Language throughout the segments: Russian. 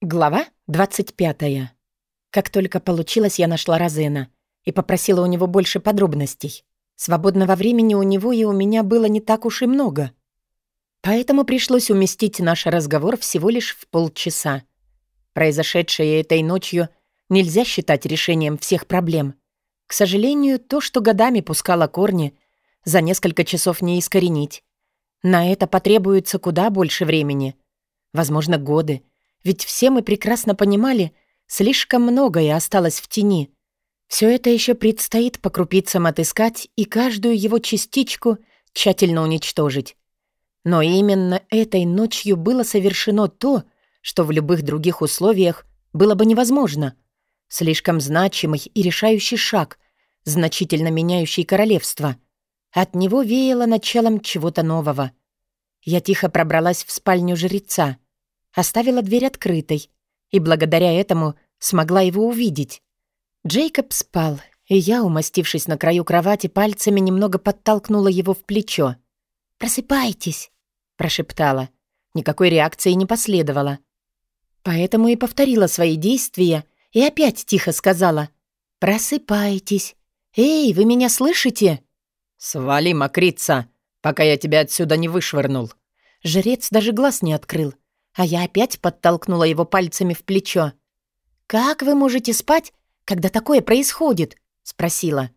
Глава 25. Как только получилось, я нашла Розена и попросила у него больше подробностей. Свободного времени у него и у меня было не так уж и много. Поэтому пришлось уместить наш разговор всего лишь в полчаса. Произошедшее этой ночью нельзя считать решением всех проблем. К сожалению, то, что годами пускало корни, за несколько часов не искоренить. На это потребуется куда больше времени. Возможно, годы — ведь все мы прекрасно понимали, слишком многое осталось в тени. Все это еще предстоит по крупицам отыскать и каждую его частичку тщательно уничтожить. Но именно этой ночью было совершено то, что в любых других условиях было бы невозможно. Слишком значимый и решающий шаг, значительно меняющий королевство. От него веяло началом чего-то нового. Я тихо пробралась в спальню жреца — оставила дверь открытой и благодаря этому смогла его увидеть. Джейкоб спал, и я, умастившись на краю кровати, пальцами немного подтолкнула его в плечо. «Просыпайтесь», — прошептала. Никакой реакции не последовало. Поэтому и повторила свои действия и опять тихо сказала. «Просыпайтесь. Эй, вы меня слышите?» «Свали, мокрица, пока я тебя отсюда не вышвырнул». Жрец даже глаз не открыл, а я опять подтолкнула его пальцами в плечо. «Как вы можете спать, когда такое происходит?» — спросила.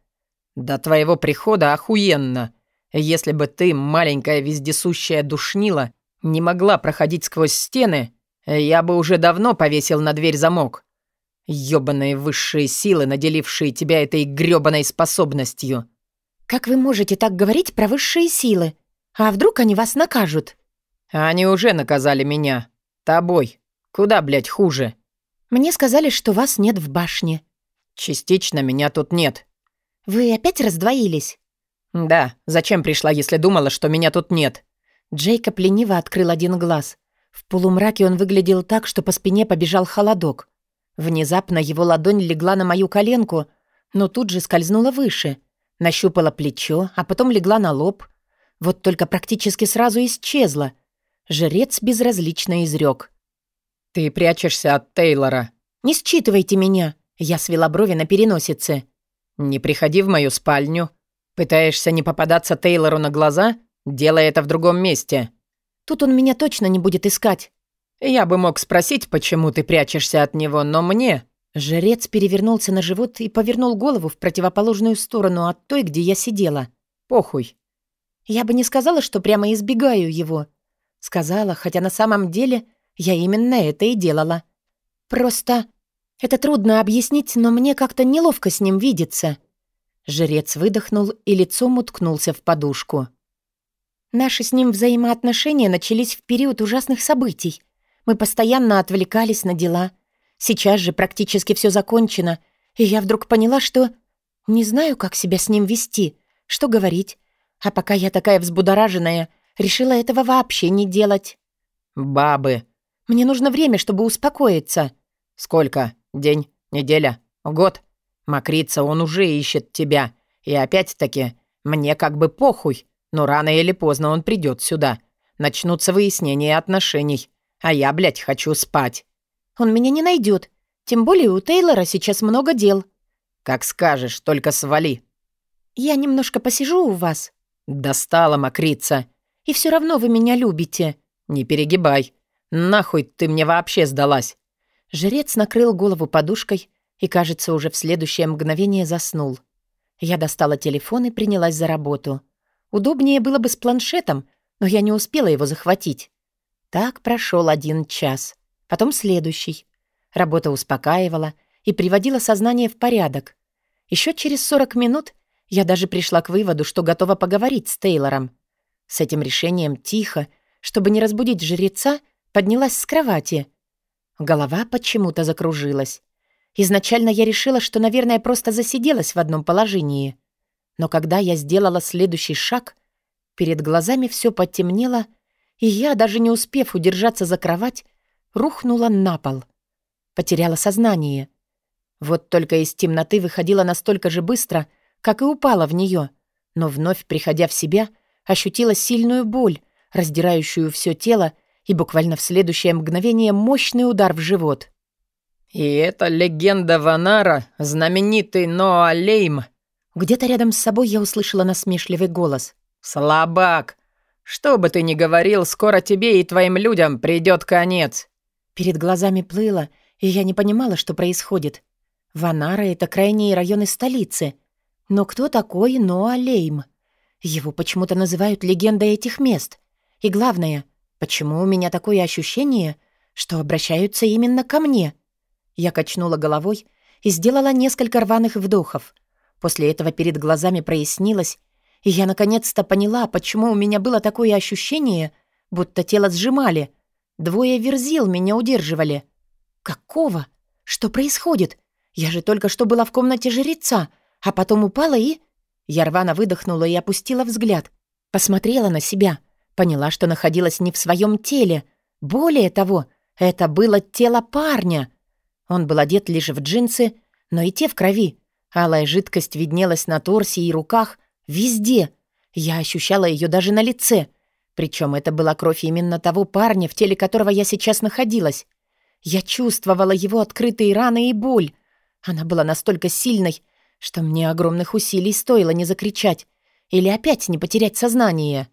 «До твоего прихода охуенно. Если бы ты, маленькая вездесущая душнила, не могла проходить сквозь стены, я бы уже давно повесил на дверь замок. Ёбаные высшие силы, наделившие тебя этой грёбаной способностью». «Как вы можете так говорить про высшие силы? А вдруг они вас накажут?» «Они уже наказали меня. «Тобой. Куда, блядь, хуже?» «Мне сказали, что вас нет в башне». «Частично меня тут нет». «Вы опять раздвоились?» «Да. Зачем пришла, если думала, что меня тут нет?» Джейкоб лениво открыл один глаз. В полумраке он выглядел так, что по спине побежал холодок. Внезапно его ладонь легла на мою коленку, но тут же скользнула выше. Нащупала плечо, а потом легла на лоб. Вот только практически сразу исчезла — Жрец безразлично изрек. «Ты прячешься от Тейлора». «Не считывайте меня!» Я свела брови на переносице. «Не приходи в мою спальню. Пытаешься не попадаться Тейлору на глаза? Делай это в другом месте». «Тут он меня точно не будет искать». «Я бы мог спросить, почему ты прячешься от него, но мне...» Жрец перевернулся на живот и повернул голову в противоположную сторону от той, где я сидела. «Похуй». Я бы не сказала, что прямо избегаю его. Сказала, хотя на самом деле я именно это и делала. Просто это трудно объяснить, но мне как-то неловко с ним видеться. Жрец выдохнул и лицом уткнулся в подушку. Наши с ним взаимоотношения начались в период ужасных событий. Мы постоянно отвлекались на дела. Сейчас же практически все закончено, и я вдруг поняла, что не знаю, как себя с ним вести, что говорить. А пока я такая взбудораженная — Решила этого вообще не делать. «Бабы». «Мне нужно время, чтобы успокоиться». «Сколько? День? Неделя? Год?» «Макрица, он уже ищет тебя. И опять-таки, мне как бы похуй, но рано или поздно он придет сюда. Начнутся выяснения отношений. А я, блядь, хочу спать». «Он меня не найдет. Тем более у Тейлора сейчас много дел». «Как скажешь, только свали». «Я немножко посижу у вас». «Достала, Макрица. И все равно вы меня любите». «Не перегибай. Нахуй ты мне вообще сдалась?» Жрец накрыл голову подушкой и, кажется, уже в следующее мгновение заснул. Я достала телефон и принялась за работу. Удобнее было бы с планшетом, но я не успела его захватить. Так прошел один час, потом следующий. Работа успокаивала и приводила сознание в порядок. Еще через 40 минут я даже пришла к выводу, что готова поговорить с Тейлором. С этим решением тихо, чтобы не разбудить жреца, поднялась с кровати. Голова почему-то закружилась. Изначально я решила, что, наверное, просто засиделась в одном положении. Но когда я сделала следующий шаг, перед глазами все потемнело, и я, даже не успев удержаться за кровать, рухнула на пол. Потеряла сознание. Вот только из темноты выходила настолько же быстро, как и упала в нее, но вновь приходя в себя — ощутила сильную боль, раздирающую все тело и буквально в следующее мгновение мощный удар в живот. «И это легенда Ванара, знаменитый Ноа Лейм». Где-то рядом с собой я услышала насмешливый голос. «Слабак! Что бы ты ни говорил, скоро тебе и твоим людям придет конец». Перед глазами плыло, и я не понимала, что происходит. Ванара — это крайние районы столицы. Но кто такой Ноа Лейм? Его почему-то называют легендой этих мест. И главное, почему у меня такое ощущение, что обращаются именно ко мне? Я качнула головой и сделала несколько рваных вдохов. После этого перед глазами прояснилось, и я наконец-то поняла, почему у меня было такое ощущение, будто тело сжимали. Двое верзил меня удерживали. Какого? Что происходит? Я же только что была в комнате жреца, а потом упала и... Я рвано выдохнула и опустила взгляд. Посмотрела на себя. Поняла, что находилась не в своем теле. Более того, это было тело парня. Он был одет лишь в джинсы, но и те в крови. Алая жидкость виднелась на торсе и руках, везде. Я ощущала ее даже на лице. Причем это была кровь именно того парня, в теле которого я сейчас находилась. Я чувствовала его открытые раны и боль. Она была настолько сильной, что мне огромных усилий стоило не закричать или опять не потерять сознание.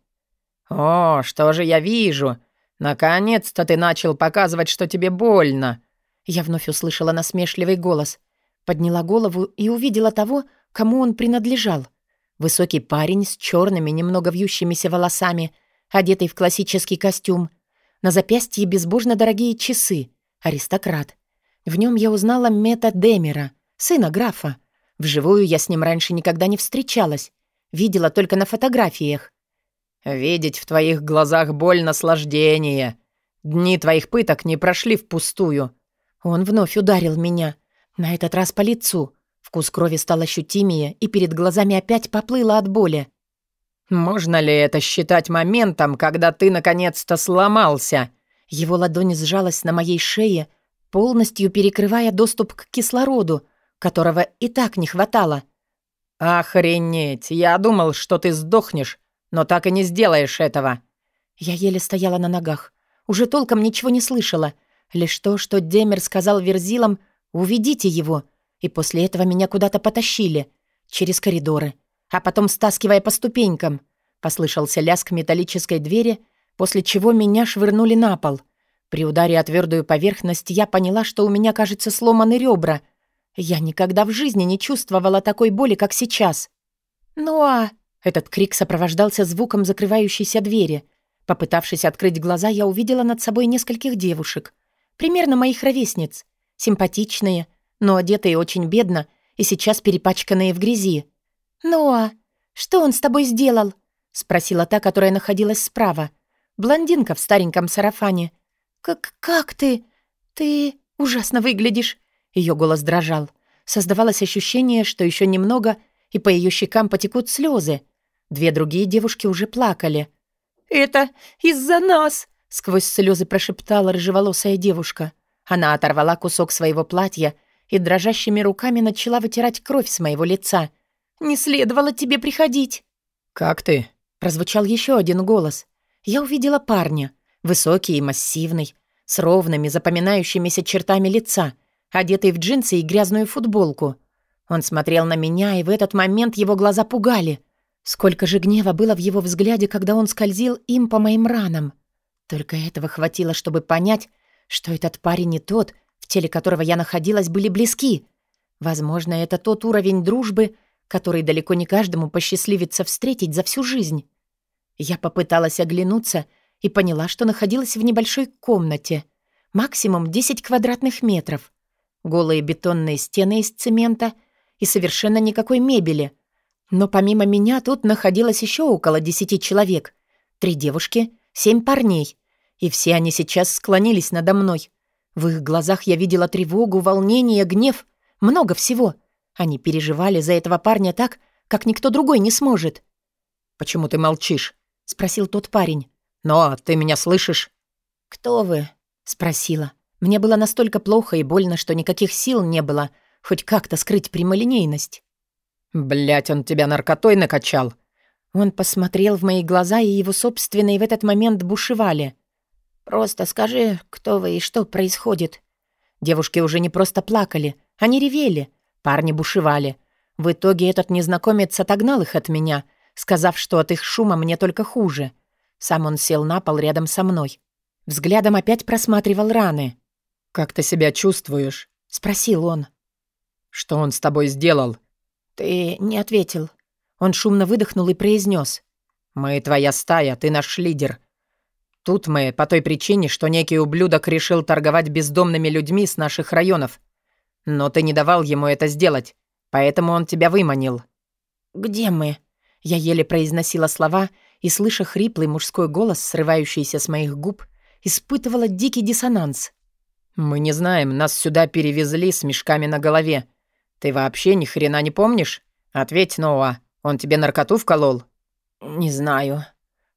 «О, что же я вижу! Наконец-то ты начал показывать, что тебе больно!» Я вновь услышала насмешливый голос. Подняла голову и увидела того, кому он принадлежал. Высокий парень с черными, немного вьющимися волосами, одетый в классический костюм. На запястье безбожно дорогие часы. Аристократ. В нем я узнала Мета Демера, сына графа. Вживую я с ним раньше никогда не встречалась. Видела только на фотографиях. «Видеть в твоих глазах боль наслаждения. Дни твоих пыток не прошли впустую». Он вновь ударил меня. На этот раз по лицу. Вкус крови стал ощутимее, и перед глазами опять поплыло от боли. «Можно ли это считать моментом, когда ты наконец-то сломался?» Его ладонь сжалась на моей шее, полностью перекрывая доступ к кислороду, которого и так не хватало. «Охренеть! Я думал, что ты сдохнешь, но так и не сделаешь этого!» Я еле стояла на ногах. Уже толком ничего не слышала. Лишь то, что Демер сказал Верзилам «Уведите его!» И после этого меня куда-то потащили. Через коридоры. А потом стаскивая по ступенькам. Послышался лязг металлической двери, после чего меня швырнули на пол. При ударе о твердую поверхность я поняла, что у меня, кажется, сломаны ребра — я никогда в жизни не чувствовала такой боли, как сейчас. «Ну а...» Этот крик сопровождался звуком закрывающейся двери. Попытавшись открыть глаза, я увидела над собой нескольких девушек. Примерно моих ровесниц. Симпатичные, но одетые очень бедно и сейчас перепачканные в грязи. «Ну а... Что он с тобой сделал?» — спросила та, которая находилась справа. Блондинка в стареньком сарафане. «Как... как ты? Ты ужасно выглядишь. Ее голос дрожал. Создавалось ощущение, что еще немного, и по ее щекам потекут слезы. Две другие девушки уже плакали. «Это из-за нас!» — сквозь слезы прошептала рыжеволосая девушка. Она оторвала кусок своего платья и дрожащими руками начала вытирать кровь с моего лица. «Не следовало тебе приходить!» «Как ты?» — прозвучал еще один голос. Я увидела парня, высокий и массивный, с ровными запоминающимися чертами лица — одетый в джинсы и грязную футболку. Он смотрел на меня, и в этот момент его глаза пугали. Сколько же гнева было в его взгляде, когда он скользил им по моим ранам. Только этого хватило, чтобы понять, что этот парень не тот, в теле которого я находилась, были близки. Возможно, это тот уровень дружбы, который далеко не каждому посчастливится встретить за всю жизнь. Я попыталась оглянуться и поняла, что находилась в небольшой комнате. Максимум 10 квадратных метров. Голые бетонные стены из цемента и совершенно никакой мебели. Но помимо меня тут находилось еще около десяти человек. Три девушки, семь парней. И все они сейчас склонились надо мной. В их глазах я видела тревогу, волнение, гнев. Много всего. Они переживали за этого парня так, как никто другой не сможет. «Почему ты молчишь?» — спросил тот парень. «Но ты меня слышишь?» «Кто вы?» — спросила. Мне было настолько плохо и больно, что никаких сил не было хоть как-то скрыть прямолинейность. Блять, он тебя наркотой накачал!» Он посмотрел в мои глаза, и его собственные в этот момент бушевали. Просто скажи, кто вы и что происходит». Девушки уже не просто плакали, они ревели, парни бушевали. В итоге этот незнакомец отогнал их от меня, сказав, что от их шума мне только хуже. Сам он сел на пол рядом со мной. Взглядом опять просматривал раны. «Как ты себя чувствуешь?» — спросил он. «Что он с тобой сделал?» «Ты не ответил». Он шумно выдохнул и произнес: «Мы твоя стая, ты наш лидер. Тут мы по той причине, что некий ублюдок решил торговать бездомными людьми с наших районов. Но ты не давал ему это сделать, поэтому он тебя выманил». «Где мы?» Я еле произносила слова и, слыша хриплый мужской голос, срывающийся с моих губ, испытывала дикий диссонанс. «Мы не знаем, нас сюда перевезли с мешками на голове. Ты вообще ни хрена не помнишь? Ответь, Ноа, он тебе наркоту вколол?» «Не знаю»,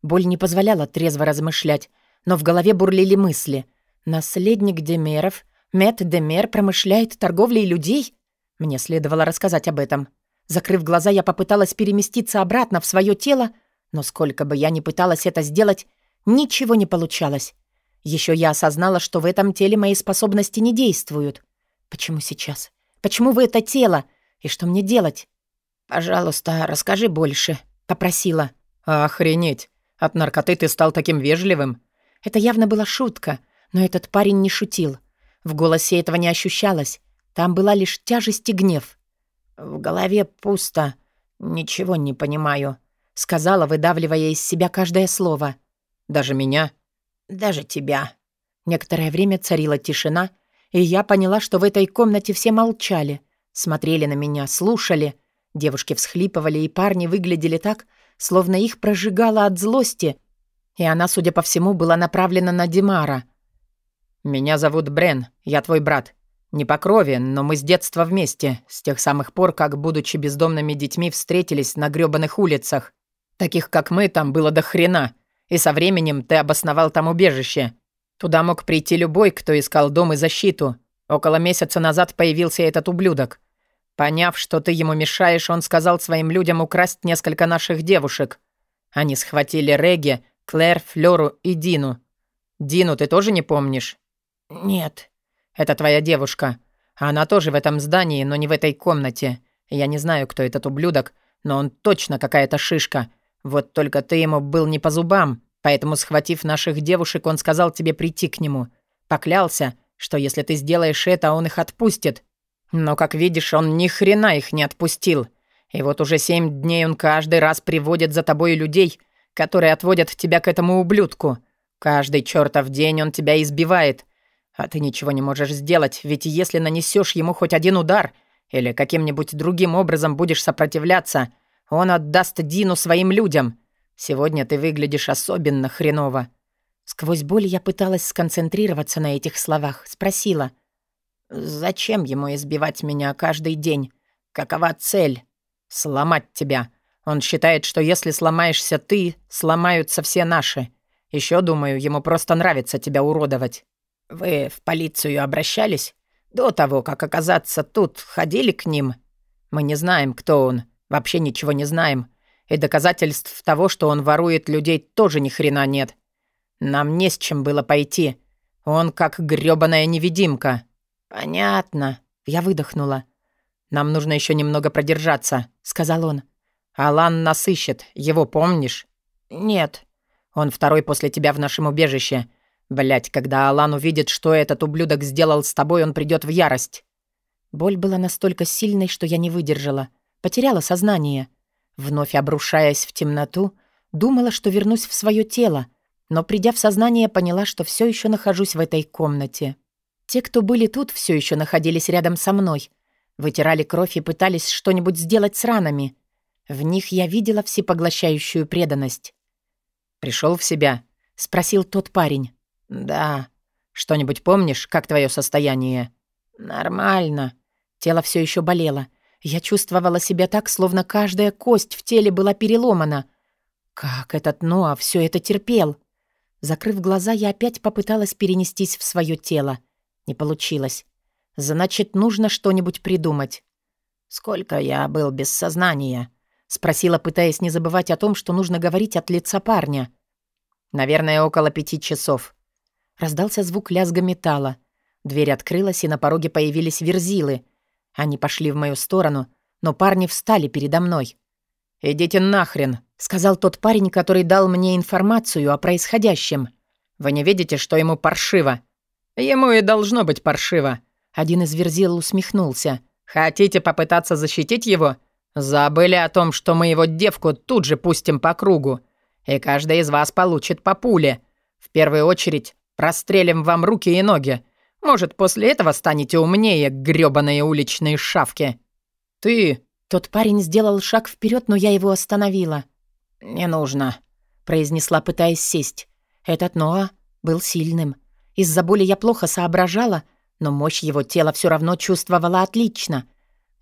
Боль не позволяла трезво размышлять, но в голове бурлили мысли. «Наследник Демеров, Мэтт Демер промышляет торговлей людей?» Мне следовало рассказать об этом. Закрыв глаза, я попыталась переместиться обратно в свое тело, но сколько бы я ни пыталась это сделать, ничего не получалось. Еще я осознала, что в этом теле мои способности не действуют. Почему сейчас? Почему вы это тело? И что мне делать? «Пожалуйста, расскажи больше», — попросила. «Охренеть! От наркоты ты стал таким вежливым». Это явно была шутка, но этот парень не шутил. В голосе этого не ощущалось. Там была лишь тяжесть и гнев. «В голове пусто. Ничего не понимаю», — сказала, выдавливая из себя каждое слово. «Даже меня?» «Даже тебя». Некоторое время царила тишина, и я поняла, что в этой комнате все молчали, смотрели на меня, слушали. Девушки всхлипывали, и парни выглядели так, словно их прожигало от злости, и она, судя по всему, была направлена на Димара. «Меня зовут Брен, я твой брат. Не по крови, но мы с детства вместе, с тех самых пор, как, будучи бездомными детьми, встретились на грёбаных улицах. Таких, как мы, там было до хрена, и со временем ты обосновал там убежище. Туда мог прийти любой, кто искал дом и защиту. Около месяца назад появился этот ублюдок. Поняв, что ты ему мешаешь, он сказал своим людям украсть несколько наших девушек. Они схватили Реги, Клэр, Флёру и Дину. Дину ты тоже не помнишь? Нет. Это твоя девушка. Она тоже в этом здании, но не в этой комнате. Я не знаю, кто этот ублюдок, но он точно какая-то шишка. Вот только ты ему был не по зубам, поэтому, схватив наших девушек, он сказал тебе прийти к нему. Поклялся, что если ты сделаешь это, он их отпустит. Но, как видишь, он ни хрена их не отпустил. И вот уже семь дней он каждый раз приводит за тобой людей, которые отводят тебя к этому ублюдку. Каждый чертов день он тебя избивает. А ты ничего не можешь сделать, ведь если нанесешь ему хоть один удар или каким-нибудь другим образом будешь сопротивляться, он отдаст Дину своим людям. Сегодня ты выглядишь особенно хреново». Сквозь боль я пыталась сконцентрироваться на этих словах. Спросила — Зачем ему избивать меня каждый день? Какова цель? Сломать тебя. Он считает, что если сломаешься ты, сломаются все наши. Еще думаю, ему просто нравится тебя уродовать. Вы в полицию обращались? До того, как оказаться тут, ходили к ним? Мы не знаем, кто он. Вообще ничего не знаем. И доказательств того, что он ворует людей, тоже ни хрена нет. Нам не с чем было пойти. Он как грёбаная невидимка. «Понятно». Я выдохнула. «Нам нужно еще немного продержаться», — сказал он. «Алан нас ищет. Его помнишь?» «Нет». «Он второй после тебя в нашем убежище. Блять, когда Алан увидит, что этот ублюдок сделал с тобой, он придет в ярость». Боль была настолько сильной, что я не выдержала. Потеряла сознание. Вновь обрушаясь в темноту, думала, что вернусь в свое тело, но, придя в сознание, поняла, что все еще нахожусь в этой комнате. Те, кто были тут, все еще находились рядом со мной. Вытирали кровь и пытались что-нибудь сделать с ранами. В них я видела всепоглощающую преданность. Пришел в себя?» — спросил тот парень. «Да. Что-нибудь помнишь, как твое состояние?» «Нормально». Тело все еще болело. Я чувствовала себя так, словно каждая кость в теле была переломана. Как этот Ноа все это терпел? Закрыв глаза, я опять попыталась перенестись в свое тело — не получилось. Значит, нужно что-нибудь придумать. «Сколько я был без сознания?» — спросила, пытаясь не забывать о том, что нужно говорить от лица парня. «Наверное, около пяти часов». Раздался звук лязга металла. Дверь открылась, и на пороге появились верзилы. Они пошли в мою сторону, но парни встали передо мной. «Идите нахрен», — сказал тот парень, который дал мне информацию о происходящем. «Вы не видите, что ему паршиво?» «Ему и должно быть паршиво». Один из верзил усмехнулся. «Хотите попытаться защитить его? Забыли о том, что мы его девку тут же пустим по кругу, и каждый из вас получит по пуле. В первую очередь прострелим вам руки и ноги. Может, после этого станете умнее, грёбаные уличные шавки». «Ты...» Тот парень сделал шаг вперед, но я его остановила. «Не нужно», — произнесла, пытаясь сесть. Этот Ноа был сильным. Из-за боли я плохо соображала, но мощь его тела все равно чувствовала отлично.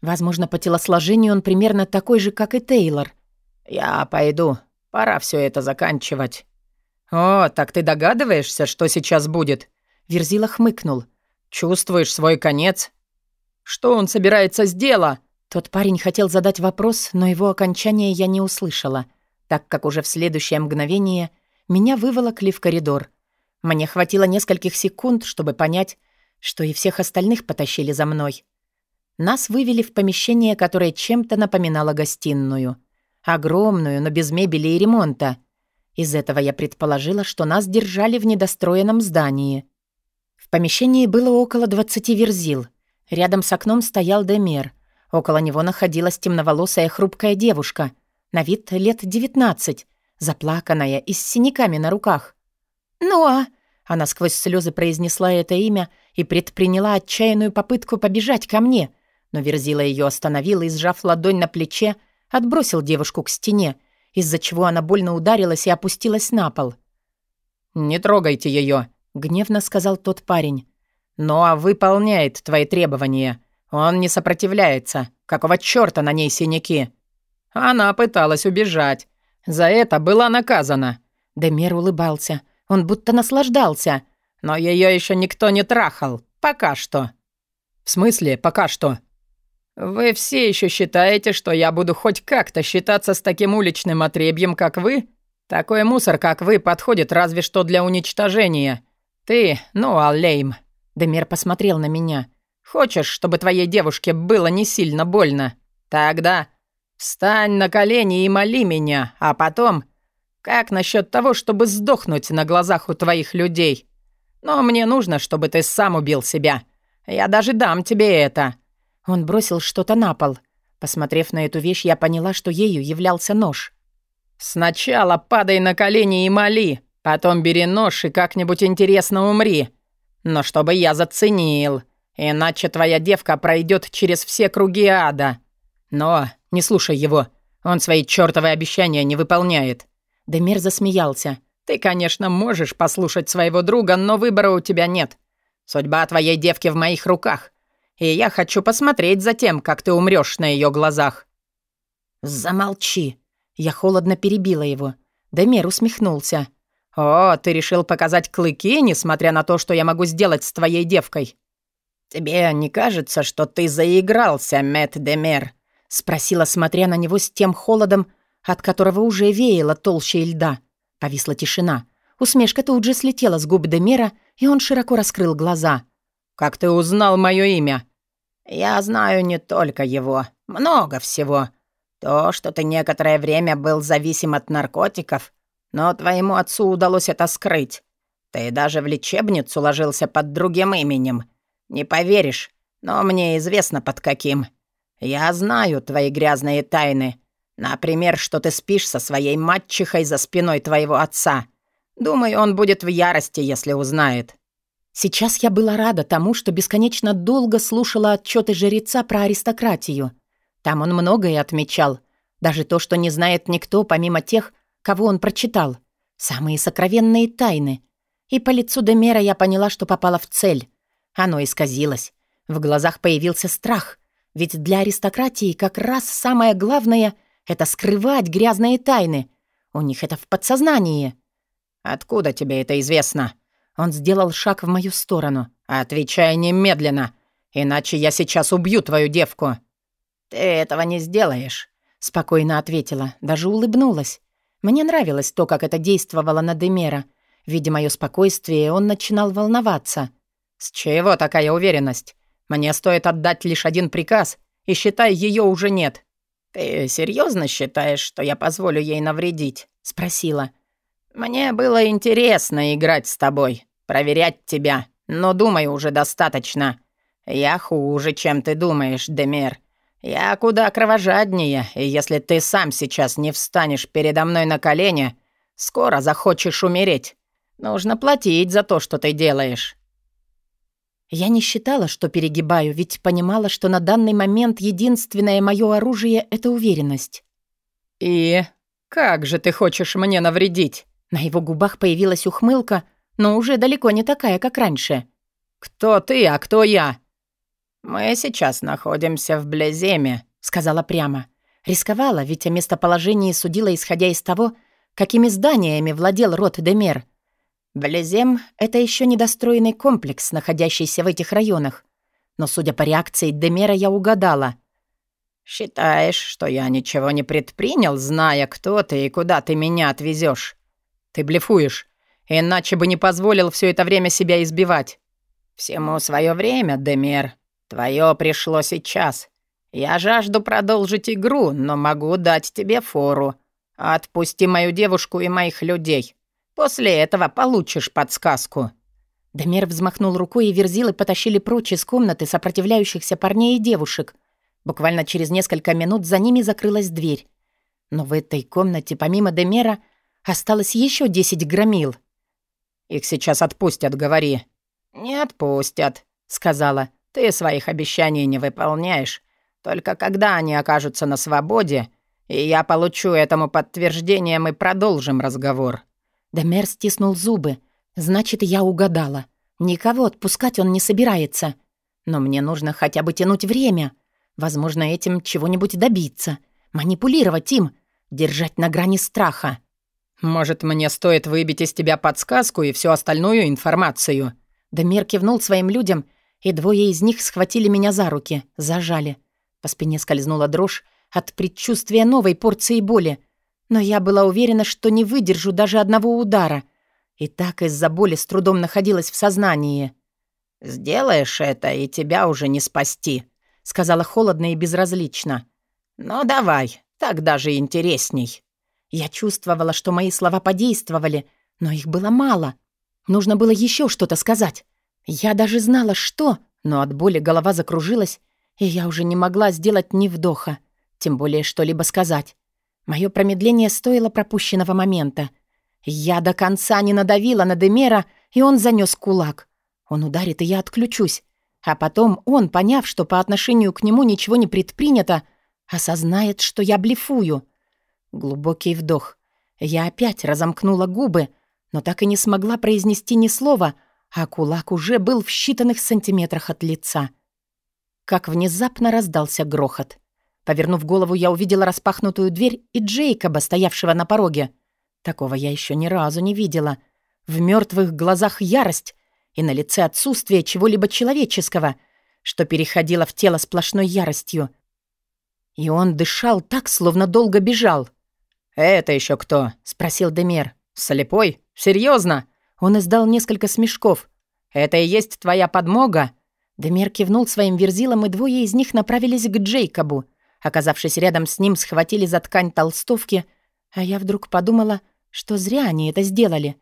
Возможно, по телосложению он примерно такой же, как и Тейлор. «Я пойду. Пора все это заканчивать». «О, так ты догадываешься, что сейчас будет?» Верзила хмыкнул. «Чувствуешь свой конец?» «Что он собирается сделать?» Тот парень хотел задать вопрос, но его окончание я не услышала, так как уже в следующее мгновение меня выволокли в коридор. Мне хватило нескольких секунд, чтобы понять, что и всех остальных потащили за мной. Нас вывели в помещение, которое чем-то напоминало гостиную. Огромную, но без мебели и ремонта. Из этого я предположила, что нас держали в недостроенном здании. В помещении было около 20 верзил. Рядом с окном стоял Демер — Около него находилась темноволосая хрупкая девушка, на вид лет девятнадцать, заплаканная и с синяками на руках. «Ну а...» Она сквозь слезы произнесла это имя и предприняла отчаянную попытку побежать ко мне, но Верзила ее остановила и, сжав ладонь на плече, отбросил девушку к стене, из-за чего она больно ударилась и опустилась на пол. «Не трогайте ее, гневно сказал тот парень. «Но выполняет твои требования. Он не сопротивляется. Какого чёрта на ней синяки? Она пыталась убежать. За это была наказана. Демер улыбался. Он будто наслаждался. Но её ещё никто не трахал. Пока что. В смысле, пока что? Вы все ещё считаете, что я буду хоть как-то считаться с таким уличным отребьем, как вы? Такой мусор, как вы, подходит разве что для уничтожения. Ты, ну, Аллейм. Демер посмотрел на меня. Хочешь, чтобы твоей девушке было не сильно больно? Тогда встань на колени и моли меня, а потом... Как насчет того, чтобы сдохнуть на глазах у твоих людей? Но мне нужно, чтобы ты сам убил себя. Я даже дам тебе это». Он бросил что-то на пол. Посмотрев на эту вещь, я поняла, что ею являлся нож. «Сначала падай на колени и моли, потом бери нож и как-нибудь интересно умри. Но чтобы я заценил, Иначе твоя девка пройдет через все круги ада. Но не слушай его. Он свои чёртовы обещания не выполняет». Демир засмеялся. «Ты, конечно, можешь послушать своего друга, но выбора у тебя нет. Судьба твоей девки в моих руках. И я хочу посмотреть за тем, как ты умрёшь на её глазах». «Замолчи!» Я холодно перебила его. Демир усмехнулся. «О, ты решил показать клыки, несмотря на то, что я могу сделать с твоей девкой?» «Тебе не кажется, что ты заигрался, Мэтт Демер?» — спросила, смотря на него с тем холодом, от которого уже веяло толще льда. Повисла тишина. Усмешка тут же слетела с губ Демера, и он широко раскрыл глаза. «Как ты узнал мое имя?» «Я знаю не только его. Много всего. То, что ты некоторое время был зависим от наркотиков, но твоему отцу удалось это скрыть. Ты даже в лечебницу ложился под другим именем». «Не поверишь, но мне известно под каким. Я знаю твои грязные тайны. Например, что ты спишь со своей мачехой за спиной твоего отца. Думаю, он будет в ярости, если узнает». Сейчас я была рада тому, что бесконечно долго слушала отчеты жреца про аристократию. Там он многое отмечал. Даже то, что не знает никто, помимо тех, кого он прочитал. Самые сокровенные тайны. И по лицу Демера я поняла, что попала в цель. Оно исказилось. В глазах появился страх. Ведь для аристократии как раз самое главное — это скрывать грязные тайны. У них это в подсознании. «Откуда тебе это известно?» Он сделал шаг в мою сторону. «Отвечай немедленно, иначе я сейчас убью твою девку». «Ты этого не сделаешь», — спокойно ответила, даже улыбнулась. Мне нравилось то, как это действовало на Демера, Видя мое спокойствие, он начинал волноваться. «С чего такая уверенность? Мне стоит отдать лишь один приказ, и считай, ее уже нет». «Ты серьезно считаешь, что я позволю ей навредить?» — спросила. «Мне было интересно играть с тобой, проверять тебя, но, думаю, уже достаточно. Я хуже, чем ты думаешь, Демер. Я куда кровожаднее, и если ты сам сейчас не встанешь передо мной на колени, скоро захочешь умереть. Нужно платить за то, что ты делаешь». Я не считала, что перегибаю, ведь понимала, что на данный момент единственное мое оружие — это уверенность. «И как же ты хочешь мне навредить?» На его губах появилась ухмылка, но уже далеко не такая, как раньше. «Кто ты, а кто я?» «Мы сейчас находимся в Блеземе», — сказала прямо. Рисковала, ведь о местоположении судила, исходя из того, какими зданиями владел род Демер. Блезем — это еще недостроенный комплекс, находящийся в этих районах. Но, судя по реакции Демера, я угадала. «Считаешь, что я ничего не предпринял, зная, кто ты и куда ты меня отвезешь? Ты блефуешь, иначе бы не позволил все это время себя избивать. Всему свое время, Демер. Твое пришло сейчас. Я жажду продолжить игру, но могу дать тебе фору. Отпусти мою девушку и моих людей. После этого получишь подсказку». Демер взмахнул рукой, и верзилы потащили прочь из комнаты сопротивляющихся парней и девушек. Буквально через несколько минут за ними закрылась дверь. Но в этой комнате, помимо Демера, осталось еще десять громил. «Их сейчас отпустят, говори». «Не отпустят», — сказала. «Ты своих обещаний не выполняешь. Только когда они окажутся на свободе, и я получу этому подтверждение, мы продолжим разговор». Демер стиснул зубы. «Значит, я угадала. Никого отпускать он не собирается. Но мне нужно хотя бы тянуть время. Возможно, этим чего-нибудь добиться. Манипулировать им. Держать на грани страха». «Может, мне стоит выбить из тебя подсказку и всю остальную информацию?» Демер кивнул своим людям, и двое из них схватили меня за руки, зажали. По спине скользнула дрожь от предчувствия новой порции боли. Но я была уверена, что не выдержу даже одного удара. И так из-за боли с трудом находилась в сознании. «Сделаешь это, и тебя уже не спасти», — сказала холодно и безразлично. «Ну давай, так даже интересней». Я чувствовала, что мои слова подействовали, но их было мало. Нужно было еще что-то сказать. Я даже знала, что, но от боли голова закружилась, и я уже не могла сделать ни вдоха, тем более что-либо сказать. Мое промедление стоило пропущенного момента. Я до конца не надавила на Демера, и он занёс кулак. Он ударит, и я отключусь. А потом он, поняв, что по отношению к нему ничего не предпринято, осознает, что я блефую. Глубокий вдох. Я опять разомкнула губы, но так и не смогла произнести ни слова, а кулак уже был в считанных сантиметрах от лица. Как внезапно раздался грохот. Повернув голову, я увидела распахнутую дверь и Джейкоба, стоявшего на пороге. Такого я еще ни разу не видела. В мертвых глазах ярость и на лице отсутствие чего-либо человеческого, что переходило в тело сплошной яростью. И он дышал так, словно долго бежал. «Это еще кто?» — спросил Демер. «Слепой? Серьезно?» Он издал несколько смешков. «Это и есть твоя подмога?» Демер кивнул своим верзилам, и двое из них направились к Джейкобу. Оказавшись рядом с ним, схватили за ткань толстовки, а я вдруг подумала, что зря они это сделали.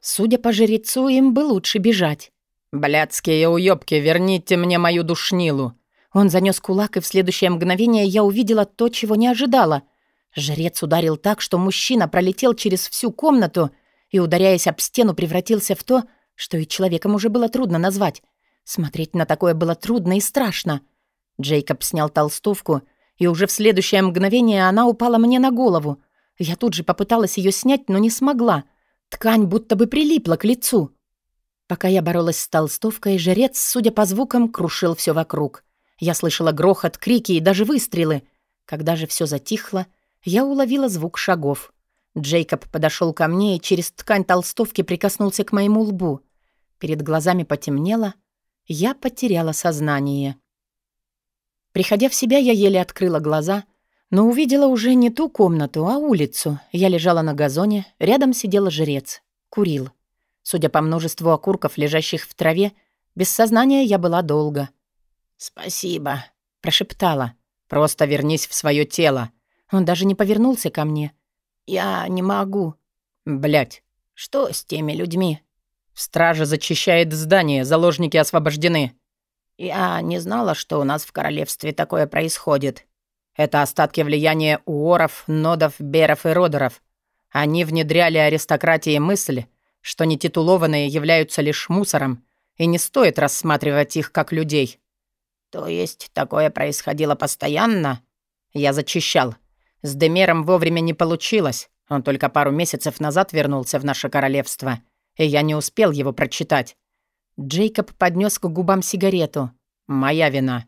Судя по жрецу, им бы лучше бежать. «Блядские уёбки, верните мне мою душнилу!» Он занёс кулак, и в следующее мгновение я увидела то, чего не ожидала — Жрец ударил так, что мужчина пролетел через всю комнату и, ударяясь об стену, превратился в то, что и человеком уже было трудно назвать. Смотреть на такое было трудно и страшно. Джейкоб снял толстовку, и уже в следующее мгновение она упала мне на голову. Я тут же попыталась ее снять, но не смогла. Ткань будто бы прилипла к лицу. Пока я боролась с толстовкой, жрец, судя по звукам, крушил все вокруг. Я слышала грохот, крики и даже выстрелы. Когда же все затихло, я уловила звук шагов. Джейкоб подошел ко мне и через ткань толстовки прикоснулся к моему лбу. Перед глазами потемнело. Я потеряла сознание. Приходя в себя, я еле открыла глаза, но увидела уже не ту комнату, а улицу. Я лежала на газоне, рядом сидел жрец. Курил. Судя по множеству окурков, лежащих в траве, без сознания я была долго. «Спасибо», — прошептала. «Просто вернись в свое тело». Он даже не повернулся ко мне. «Я не могу». Блять, что с теми людьми?» «В страже зачищает здание, заложники освобождены». «Я не знала, что у нас в королевстве такое происходит». «Это остатки влияния уоров, нодов, беров и родеров. Они внедряли аристократии мысль, что нетитулованные являются лишь мусором, и не стоит рассматривать их как людей». «То есть такое происходило постоянно?» «Я зачищал. С Демером вовремя не получилось. Он только пару месяцев назад вернулся в наше королевство, и я не успел его прочитать. Джейкоб поднес к губам сигарету. Моя вина.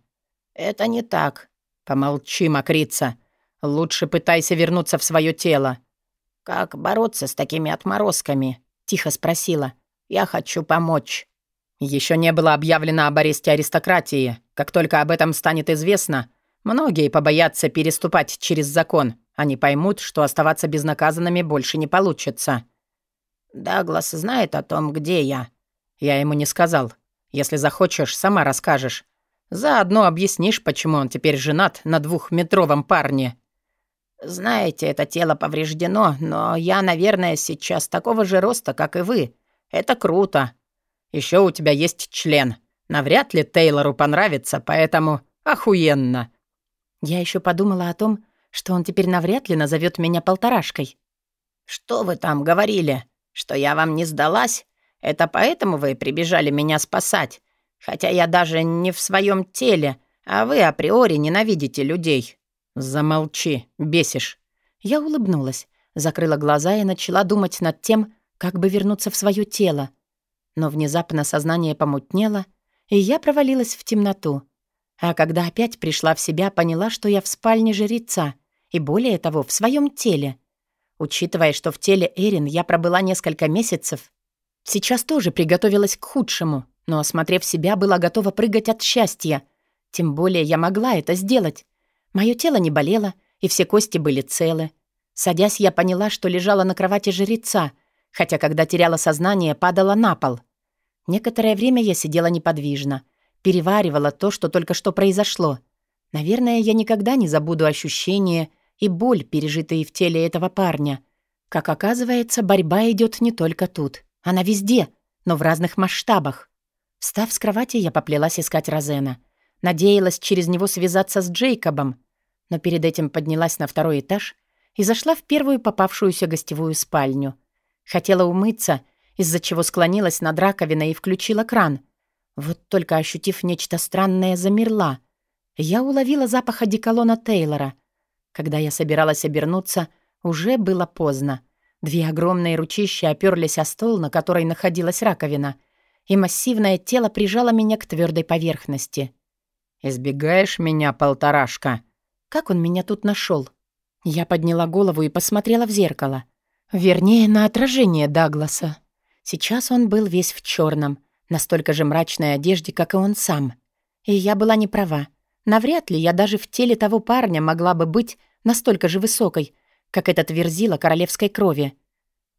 Это не так. Помолчи, мокрица. Лучше пытайся вернуться в свое тело. Как бороться с такими отморозками? Тихо спросила. Я хочу помочь. Еще не было объявлено об аресте аристократии. Как только об этом станет известно, многие побоятся переступать через закон. Они поймут, что оставаться безнаказанными больше не получится. «Даглас знает о том, где я». Я ему не сказал. Если захочешь, сама расскажешь. Заодно объяснишь, почему он теперь женат на двухметровом парне. «Знаете, это тело повреждено, но я, наверное, сейчас такого же роста, как и вы. Это круто. Еще у тебя есть член. Навряд ли Тейлору понравится, поэтому охуенно». Я еще подумала о том, что он теперь навряд ли назовет меня полторашкой. «Что вы там говорили? Что я вам не сдалась? Это поэтому вы прибежали меня спасать? Хотя я даже не в своем теле, а вы априори ненавидите людей». «Замолчи, бесишь». Я улыбнулась, закрыла глаза и начала думать над тем, как бы вернуться в свое тело. Но внезапно сознание помутнело, и я провалилась в темноту. А когда опять пришла в себя, поняла, что я в спальне жреца, и более того, в своем теле. Учитывая, что в теле Эрин я пробыла несколько месяцев, сейчас тоже приготовилась к худшему, но, осмотрев себя, была готова прыгать от счастья. Тем более я могла это сделать. Мое тело не болело, и все кости были целы. Садясь, я поняла, что лежала на кровати жреца, хотя когда теряла сознание, падала на пол. Некоторое время я сидела неподвижно — переваривала то, что только что произошло. Наверное, я никогда не забуду ощущение и боль, пережитые в теле этого парня. Как оказывается, борьба идет не только тут. Она везде, но в разных масштабах. Встав с кровати, я поплелась искать Розена. Надеялась через него связаться с Джейкобом, но перед этим поднялась на второй этаж и зашла в первую попавшуюся гостевую спальню. Хотела умыться, из-за чего склонилась над раковиной и включила кран. Вот только ощутив нечто странное, замерла. Я уловила запах одеколона Тейлора. Когда я собиралась обернуться, уже было поздно. Две огромные ручища оперлись о стол, на которой находилась раковина, и массивное тело прижало меня к твердой поверхности. «Избегаешь меня, полторашка?» Как он меня тут нашел? Я подняла голову и посмотрела в зеркало. Вернее, на отражение Дагласа. Сейчас он был весь в черном, настолько же мрачной одежде, как и он сам. И я была не права. Навряд ли я даже в теле того парня могла бы быть настолько же высокой, как этот верзила королевской крови.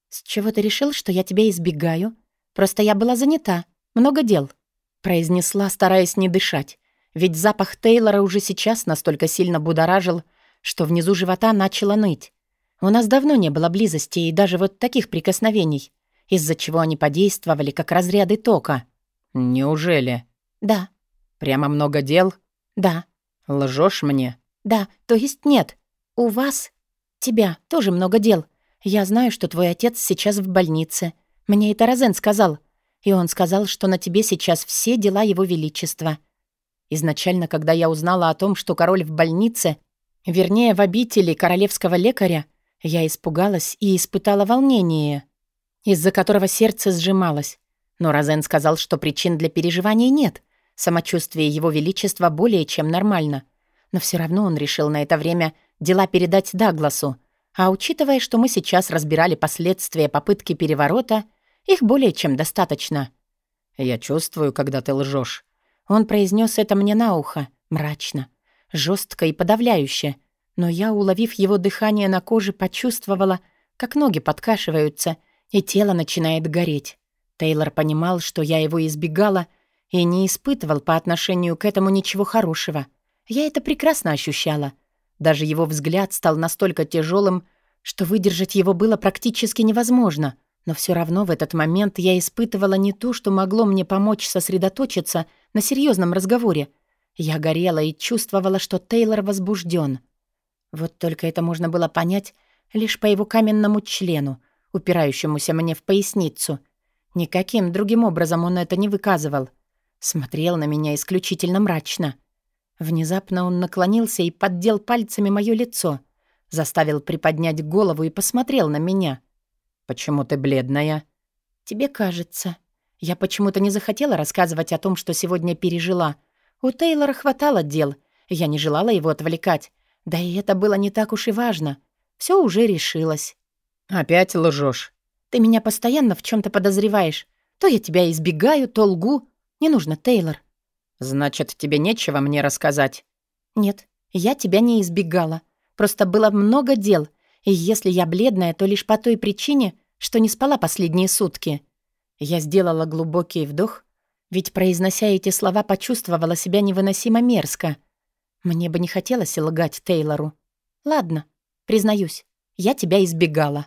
«С чего ты решил, что я тебя избегаю? Просто я была занята. Много дел», — произнесла, стараясь не дышать. Ведь запах Тейлора уже сейчас настолько сильно будоражил, что внизу живота начало ныть. У нас давно не было близости и даже вот таких прикосновений из-за чего они подействовали как разряды тока. «Неужели?» «Да». «Прямо много дел?» «Да». «Лжешь мне?» «Да, то есть нет. У вас, тебя, тоже много дел. Я знаю, что твой отец сейчас в больнице. Мне это Розен сказал. И он сказал, что на тебе сейчас все дела его величества». Изначально, когда я узнала о том, что король в больнице, вернее, в обители королевского лекаря, я испугалась и испытала волнение из-за которого сердце сжималось. Но Розен сказал, что причин для переживаний нет. Самочувствие его величества более чем нормально. Но все равно он решил на это время дела передать Дагласу. А учитывая, что мы сейчас разбирали последствия попытки переворота, их более чем достаточно. «Я чувствую, когда ты лжешь. Он произнес это мне на ухо, мрачно, жестко и подавляюще. Но я, уловив его дыхание на коже, почувствовала, как ноги подкашиваются — и тело начинает гореть. Тейлор понимал, что я его избегала и не испытывал по отношению к этому ничего хорошего. Я это прекрасно ощущала. Даже его взгляд стал настолько тяжелым, что выдержать его было практически невозможно. Но все равно в этот момент я испытывала не то, что могло мне помочь сосредоточиться на серьезном разговоре. Я горела и чувствовала, что Тейлор возбужден. Вот только это можно было понять лишь по его каменному члену, упирающемуся мне в поясницу. Никаким другим образом он это не выказывал. Смотрел на меня исключительно мрачно. Внезапно он наклонился и поддел пальцами мое лицо, заставил приподнять голову и посмотрел на меня. «Почему ты бледная?» «Тебе кажется». Я почему-то не захотела рассказывать о том, что сегодня пережила. У Тейлора хватало дел. Я не желала его отвлекать. Да и это было не так уж и важно. Все уже решилось. «Опять лжешь. Ты меня постоянно в чем то подозреваешь. То я тебя избегаю, то лгу. Не нужно, Тейлор». «Значит, тебе нечего мне рассказать?» «Нет, я тебя не избегала. Просто было много дел, и если я бледная, то лишь по той причине, что не спала последние сутки». Я сделала глубокий вдох, ведь, произнося эти слова, почувствовала себя невыносимо мерзко. Мне бы не хотелось лгать Тейлору. «Ладно, признаюсь, я тебя избегала».